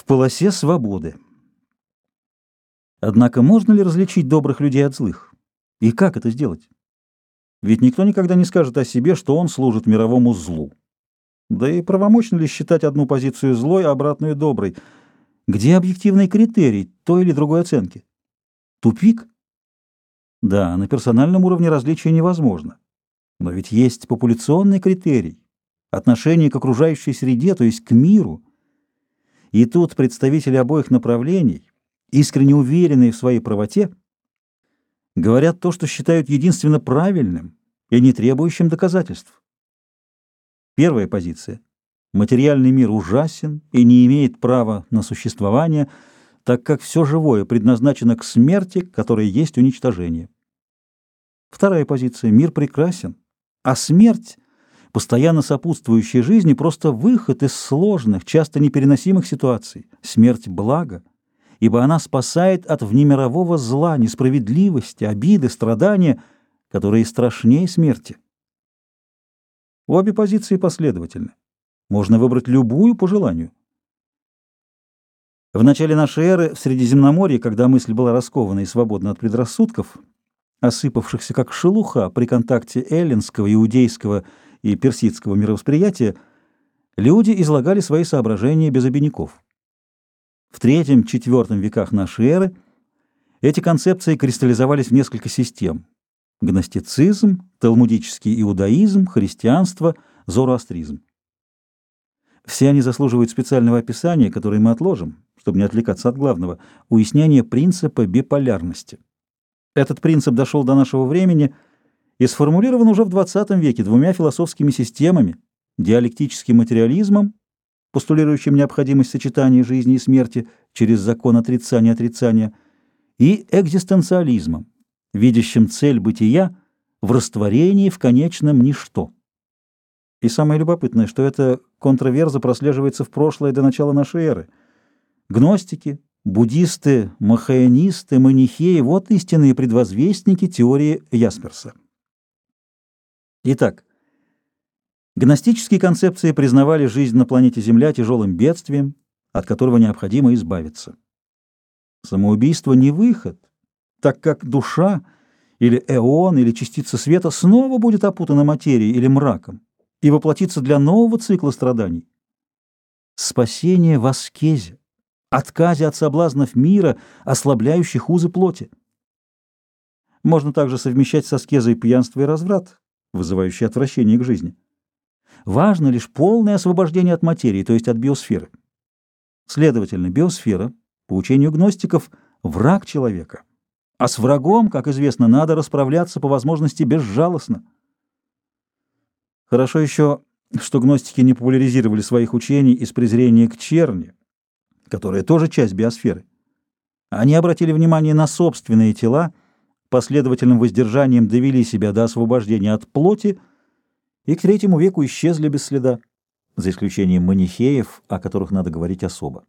в полосе свободы. Однако можно ли различить добрых людей от злых? И как это сделать? Ведь никто никогда не скажет о себе, что он служит мировому злу. Да и правомочно ли считать одну позицию злой, а обратную доброй? Где объективный критерий той или другой оценки? Тупик? Да, на персональном уровне различия невозможно. Но ведь есть популяционный критерий, отношение к окружающей среде, то есть к миру. И тут представители обоих направлений, искренне уверенные в своей правоте, говорят то, что считают единственно правильным и не требующим доказательств. Первая позиция. Материальный мир ужасен и не имеет права на существование, так как все живое предназначено к смерти, которая есть уничтожение. Вторая позиция. Мир прекрасен, а смерть — постоянно сопутствующая жизни, просто выход из сложных, часто непереносимых ситуаций. Смерть – благо, ибо она спасает от внемирового зла, несправедливости, обиды, страдания, которые страшнее смерти. Обе позиции последовательны. Можно выбрать любую по желанию. В начале нашей эры в Средиземноморье, когда мысль была раскована и свободна от предрассудков, осыпавшихся как шелуха при контакте эллинского, иудейского и персидского мировосприятия, люди излагали свои соображения без обиняков. В III-IV веках нашей эры эти концепции кристаллизовались в несколько систем – гностицизм, талмудический иудаизм, христианство, зороастризм. Все они заслуживают специального описания, которое мы отложим, чтобы не отвлекаться от главного – уяснения принципа биполярности. Этот принцип дошел до нашего времени – и сформулирован уже в XX веке двумя философскими системами – диалектическим материализмом, постулирующим необходимость сочетания жизни и смерти через закон отрицания-отрицания, и экзистенциализмом, видящим цель бытия в растворении в конечном ничто. И самое любопытное, что эта контраверза прослеживается в прошлое до начала нашей эры. Гностики, буддисты, махаянисты, манихеи – вот истинные предвозвестники теории Ясперса. Итак, гностические концепции признавали жизнь на планете Земля тяжелым бедствием, от которого необходимо избавиться. Самоубийство не выход, так как душа или эон или частица света снова будет опутана материей или мраком и воплотится для нового цикла страданий. Спасение в аскезе, отказе от соблазнов мира, ослабляющих узы плоти. Можно также совмещать с аскезой пьянство и разврат, вызывающий отвращение к жизни. Важно лишь полное освобождение от материи, то есть от биосферы. Следовательно, биосфера, по учению гностиков, враг человека. А с врагом, как известно, надо расправляться по возможности безжалостно. Хорошо еще, что гностики не популяризировали своих учений из презрения к черни, которая тоже часть биосферы. Они обратили внимание на собственные тела, последовательным воздержанием довели себя до освобождения от плоти и к третьему веку исчезли без следа, за исключением манихеев, о которых надо говорить особо.